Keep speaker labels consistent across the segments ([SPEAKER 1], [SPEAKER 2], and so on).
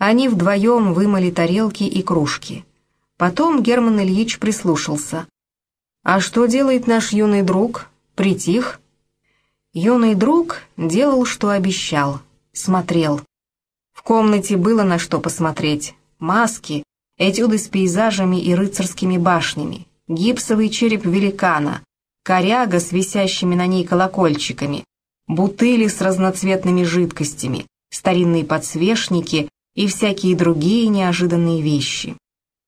[SPEAKER 1] Они вдвоем вымыли тарелки и кружки. Потом Герман Ильич прислушался. «А что делает наш юный друг? Притих?» Юный друг делал, что обещал, смотрел. В комнате было на что посмотреть. Маски, этюды с пейзажами и рыцарскими башнями, гипсовый череп великана, коряга с висящими на ней колокольчиками, бутыли с разноцветными жидкостями, старинные подсвечники и всякие другие неожиданные вещи.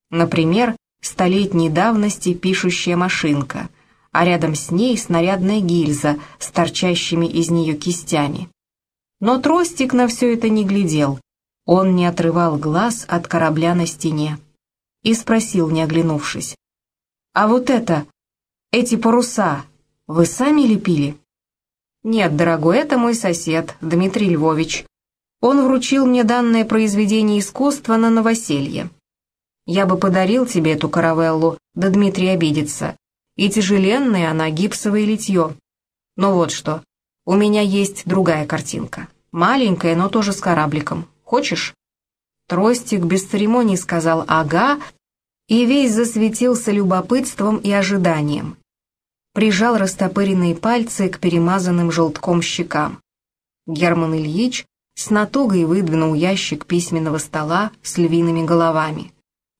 [SPEAKER 1] Например, столетней давности пишущая машинка, а рядом с ней снарядная гильза с торчащими из нее кистями. Но Тростик на все это не глядел, он не отрывал глаз от корабля на стене и спросил, не оглянувшись, «А вот это, эти паруса, вы сами лепили?» «Нет, дорогой, это мой сосед, Дмитрий Львович. Он вручил мне данное произведение искусства на новоселье. Я бы подарил тебе эту каравеллу, да Дмитрий обидится. И тяжеленная она, гипсовое литье. Но вот что, у меня есть другая картинка. Маленькая, но тоже с корабликом. Хочешь?» Тростик без церемоний сказал «ага», и весь засветился любопытством и ожиданием. Прижал растопыренные пальцы к перемазанным желтком щекам. Герман Ильич с натугой выдвинул ящик письменного стола с львиными головами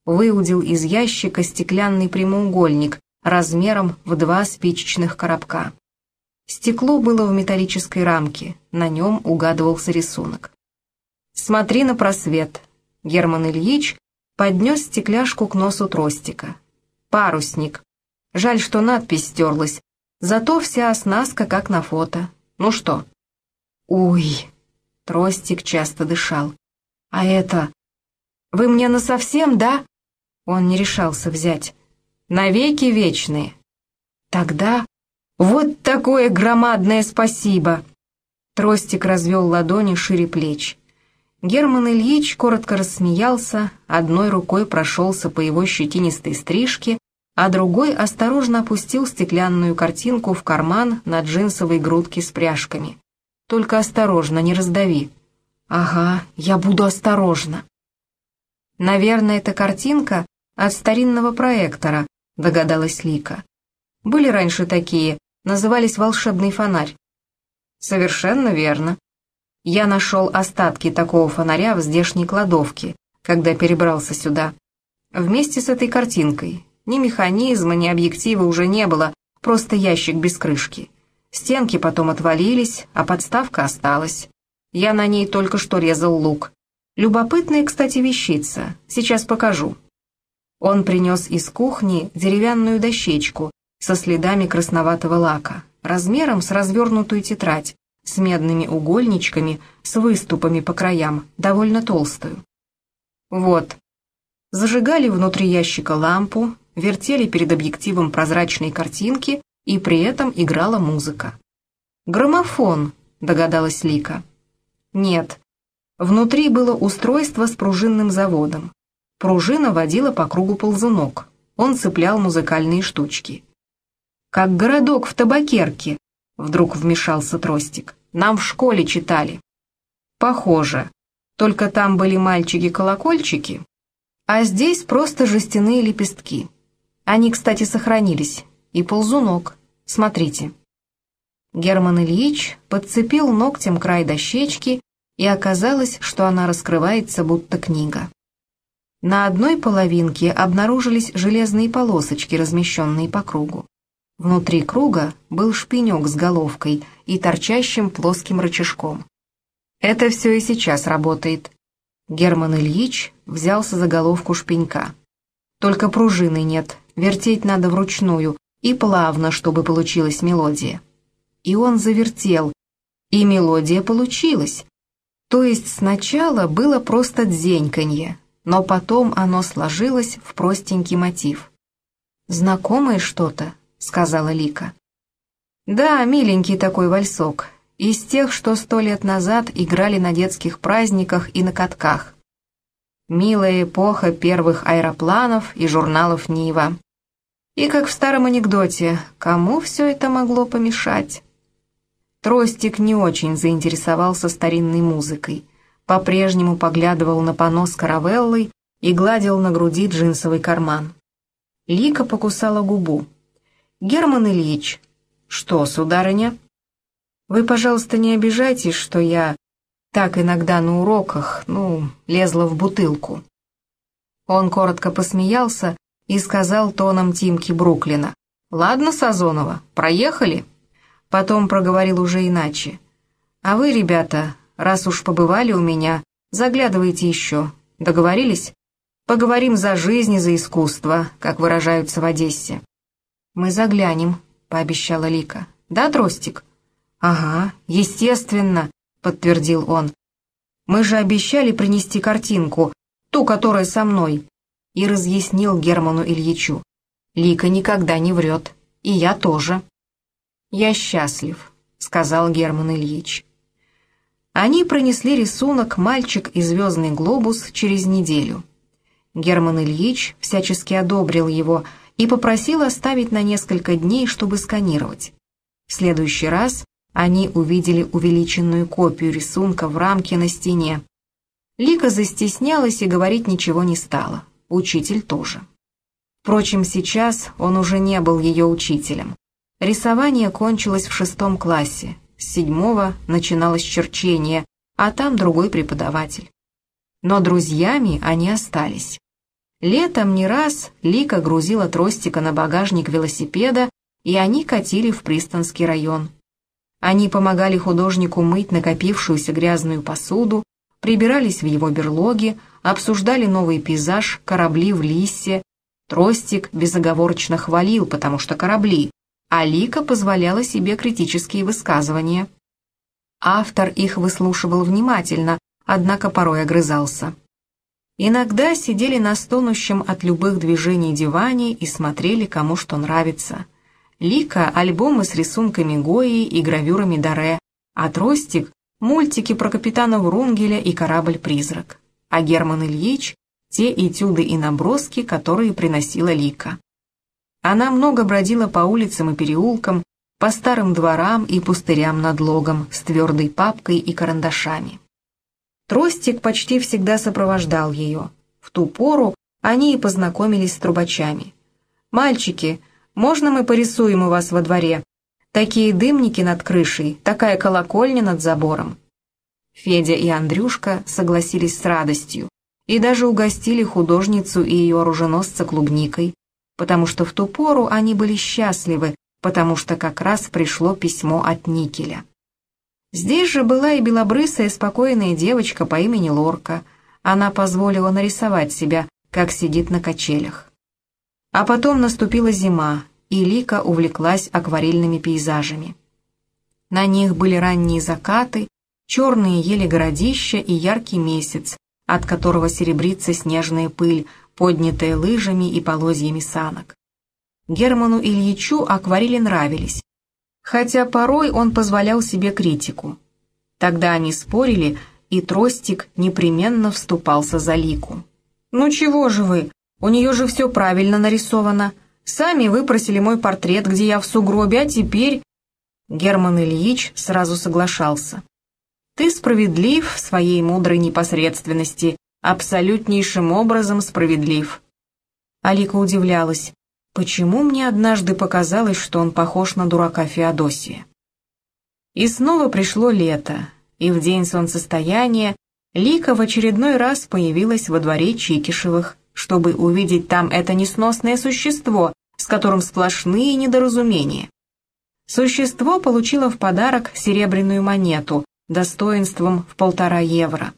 [SPEAKER 1] выудил из ящика стеклянный прямоугольник размером в два спичечных коробка. Стекло было в металлической рамке, на нем угадывался рисунок. «Смотри на просвет», — Герман Ильич поднес стекляшку к носу тростика. «Парусник. Жаль, что надпись стерлась, зато вся оснастка как на фото. Ну что?» «Уй!» — тростик часто дышал. «А это... Вы мне насовсем, да?» Он не решался взять. «Навеки вечные». «Тогда вот такое громадное спасибо!» Тростик развел ладони шире плеч. Герман Ильич коротко рассмеялся, одной рукой прошелся по его щетинистой стрижке, а другой осторожно опустил стеклянную картинку в карман на джинсовой грудке с пряжками. «Только осторожно, не раздави». «Ага, я буду осторожна». Наверное, эта картинка «От старинного проектора», — догадалась Лика. «Были раньше такие, назывались «Волшебный фонарь». «Совершенно верно. Я нашел остатки такого фонаря в здешней кладовке, когда перебрался сюда. Вместе с этой картинкой. Ни механизма, ни объектива уже не было, просто ящик без крышки. Стенки потом отвалились, а подставка осталась. Я на ней только что резал лук. Любопытная, кстати, вещица. Сейчас покажу. Он принес из кухни деревянную дощечку со следами красноватого лака, размером с развернутую тетрадь, с медными угольничками, с выступами по краям, довольно толстую. Вот. Зажигали внутри ящика лампу, вертели перед объективом прозрачные картинки, и при этом играла музыка. «Граммофон», — догадалась Лика. «Нет. Внутри было устройство с пружинным заводом. Пружина водила по кругу ползунок. Он цеплял музыкальные штучки. «Как городок в табакерке», — вдруг вмешался Тростик. «Нам в школе читали». «Похоже. Только там были мальчики-колокольчики, а здесь просто жестяные лепестки. Они, кстати, сохранились. И ползунок. Смотрите». Герман Ильич подцепил ногтем край дощечки, и оказалось, что она раскрывается, будто книга. На одной половинке обнаружились железные полосочки, размещенные по кругу. Внутри круга был шпинек с головкой и торчащим плоским рычажком. Это все и сейчас работает. Герман Ильич взялся за головку шпенька. Только пружины нет, вертеть надо вручную и плавно, чтобы получилась мелодия. И он завертел, и мелодия получилась. То есть сначала было просто дзеньканье, но потом оно сложилось в простенький мотив. «Знакомое что-то», — сказала Лика. «Да, миленький такой вальсок, из тех, что сто лет назад играли на детских праздниках и на катках. Милая эпоха первых аэропланов и журналов «Нива». И как в старом анекдоте, кому все это могло помешать? Тростик не очень заинтересовался старинной музыкой, по-прежнему поглядывал на панно с каравеллой и гладил на груди джинсовый карман. Лика покусала губу. «Герман Ильич». «Что, сударыня?» «Вы, пожалуйста, не обижайтесь, что я так иногда на уроках, ну, лезла в бутылку». Он коротко посмеялся и сказал тоном Тимки Бруклина. «Ладно, Сазонова, проехали?» Потом проговорил уже иначе. «А вы, ребята, раз уж побывали у меня, заглядывайте еще. Договорились? Поговорим за жизнь и за искусство, как выражаются в Одессе». «Мы заглянем», — пообещала Лика. «Да, Тростик?» «Ага, естественно», — подтвердил он. «Мы же обещали принести картинку, ту, которая со мной», и разъяснил Герману Ильичу. «Лика никогда не врет, и я тоже». «Я счастлив», — сказал Герман Ильич. Они пронесли рисунок «Мальчик и звездный глобус» через неделю. Герман Ильич всячески одобрил его — и попросил оставить на несколько дней, чтобы сканировать. В следующий раз они увидели увеличенную копию рисунка в рамке на стене. Лика застеснялась и говорить ничего не стала. Учитель тоже. Впрочем, сейчас он уже не был ее учителем. Рисование кончилось в шестом классе, с седьмого начиналось черчение, а там другой преподаватель. Но друзьями они остались. Летом не раз Лика грузила тростика на багажник велосипеда, и они катили в Пристанский район. Они помогали художнику мыть накопившуюся грязную посуду, прибирались в его берлоге, обсуждали новый пейзаж, корабли в Лиссе. Тростик безоговорочно хвалил, потому что корабли, а Лика позволяла себе критические высказывания. Автор их выслушивал внимательно, однако порой огрызался. Иногда сидели на стонущем от любых движений диване и смотрели, кому что нравится. Лика — альбомы с рисунками Гои и гравюрами Даре, а Тростик — мультики про капитана Врунгеля и корабль-призрак. А Герман Ильич — те этюды и наброски, которые приносила Лика. Она много бродила по улицам и переулкам, по старым дворам и пустырям над логом с твердой папкой и карандашами. Тростик почти всегда сопровождал ее. В ту пору они и познакомились с трубачами. «Мальчики, можно мы порисуем у вас во дворе? Такие дымники над крышей, такая колокольня над забором». Федя и Андрюшка согласились с радостью и даже угостили художницу и ее оруженосца клубникой, потому что в ту пору они были счастливы, потому что как раз пришло письмо от Никеля. Здесь же была и белобрысая спокойная девочка по имени Лорка. Она позволила нарисовать себя, как сидит на качелях. А потом наступила зима, и Лика увлеклась акварельными пейзажами. На них были ранние закаты, черные ели городища и яркий месяц, от которого серебрится снежная пыль, поднятая лыжами и полозьями санок. Герману Ильичу акварели нравились, хотя порой он позволял себе критику. Тогда они спорили, и Тростик непременно вступался за Лику. «Ну чего же вы? У нее же все правильно нарисовано. Сами выпросили мой портрет, где я в сугробе, а теперь...» Герман Ильич сразу соглашался. «Ты справедлив в своей мудрой непосредственности, абсолютнейшим образом справедлив». Алика удивлялась. Почему мне однажды показалось, что он похож на дурака Феодосия? И снова пришло лето, и в день солнцестояния Лика в очередной раз появилась во дворе Чикишевых, чтобы увидеть там это несносное существо, с которым сплошные недоразумения. Существо получило в подарок серебряную монету достоинством в полтора евро.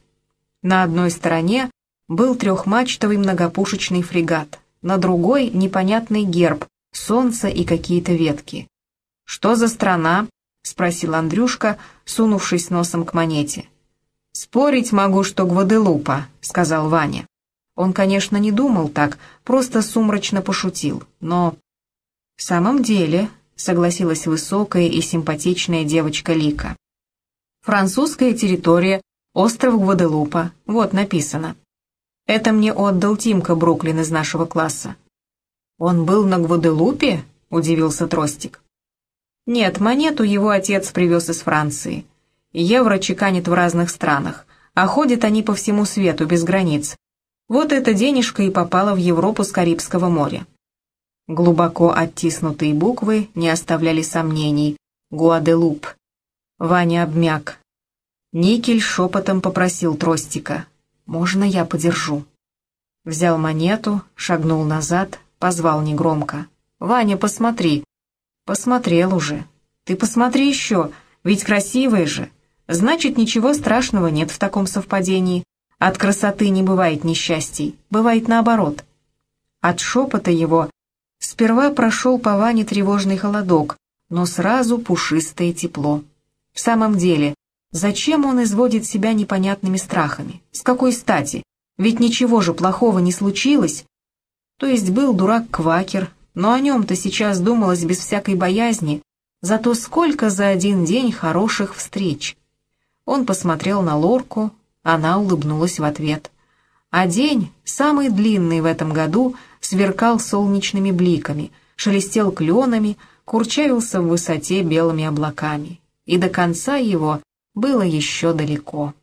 [SPEAKER 1] На одной стороне был трехмачтовый многопушечный фрегат, на другой непонятный герб, солнце и какие-то ветки. «Что за страна?» — спросил Андрюшка, сунувшись носом к монете. «Спорить могу, что Гваделупа», — сказал Ваня. Он, конечно, не думал так, просто сумрачно пошутил, но... «В самом деле», — согласилась высокая и симпатичная девочка Лика. «Французская территория, остров Гваделупа, вот написано». Это мне отдал Тимка Бруклин из нашего класса». «Он был на Гваделупе?» — удивился Тростик. «Нет, монету его отец привез из Франции. Евро чеканит в разных странах, а ходят они по всему свету, без границ. Вот эта денежка и попала в Европу с Карибского моря. Глубоко оттиснутые буквы не оставляли сомнений. Гуаделуп. Ваня обмяк. Никель шепотом попросил тростика. «Можно я подержу?» Взял монету, шагнул назад, позвал негромко. «Ваня, посмотри!» «Посмотрел уже. Ты посмотри еще, ведь красивая же. Значит, ничего страшного нет в таком совпадении. От красоты не бывает несчастий, бывает наоборот». От шепота его сперва прошел по Ване тревожный холодок, но сразу пушистое тепло. В самом деле, зачем он изводит себя непонятными страхами? С какой стати? Ведь ничего же плохого не случилось. То есть был дурак-квакер, но о нем-то сейчас думалось без всякой боязни, зато сколько за один день хороших встреч. Он посмотрел на Лорку, она улыбнулась в ответ. А день, самый длинный в этом году, сверкал солнечными бликами, шелестел кленами, курчавился в высоте белыми облаками. И до конца его было еще далеко.